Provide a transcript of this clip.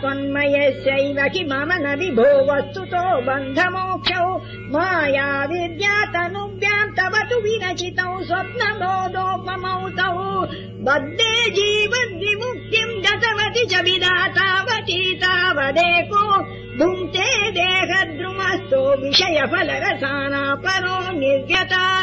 त्वन्मयस्यैव कि मम न विभो वस्तुतो बन्धमोक्षौ। माया विद्या तु विरचितौ स्वप्नबोधोपमौ तौ बद्धे जीवद्विमुक्तिम् गतवति च विदातावती तावदेको। भुङ्क्ते देहद्रुमस्थो विषयफलरसानापरो निर्यता